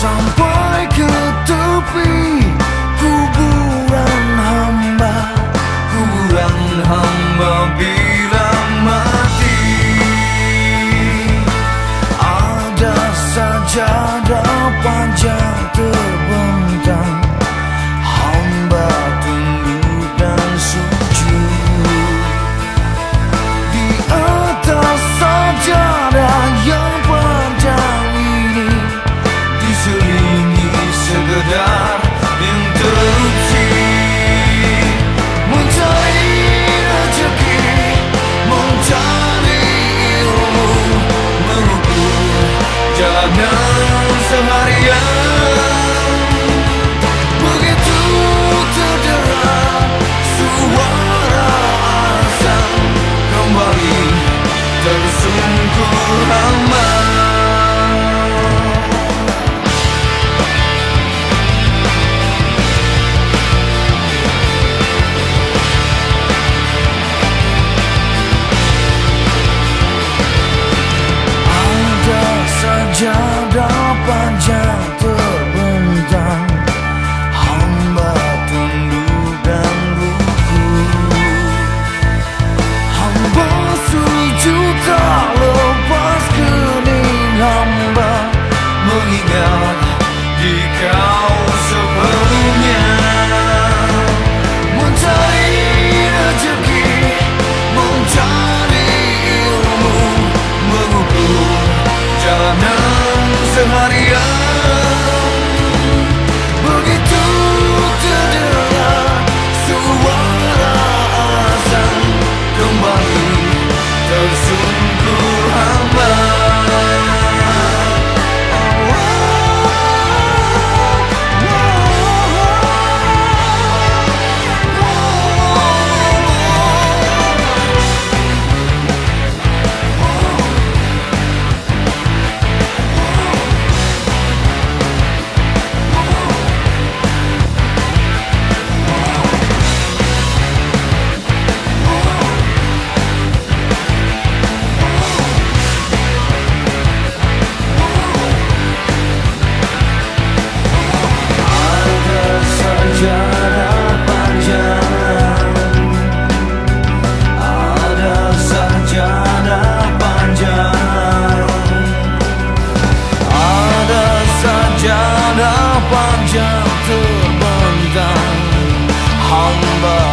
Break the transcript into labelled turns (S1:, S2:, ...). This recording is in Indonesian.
S1: sampai ke tepi Sajadah panjang terbentang Hamba tunduk dan ruku Hamba sujud tak lepas kening hamba. Mengingat di kau number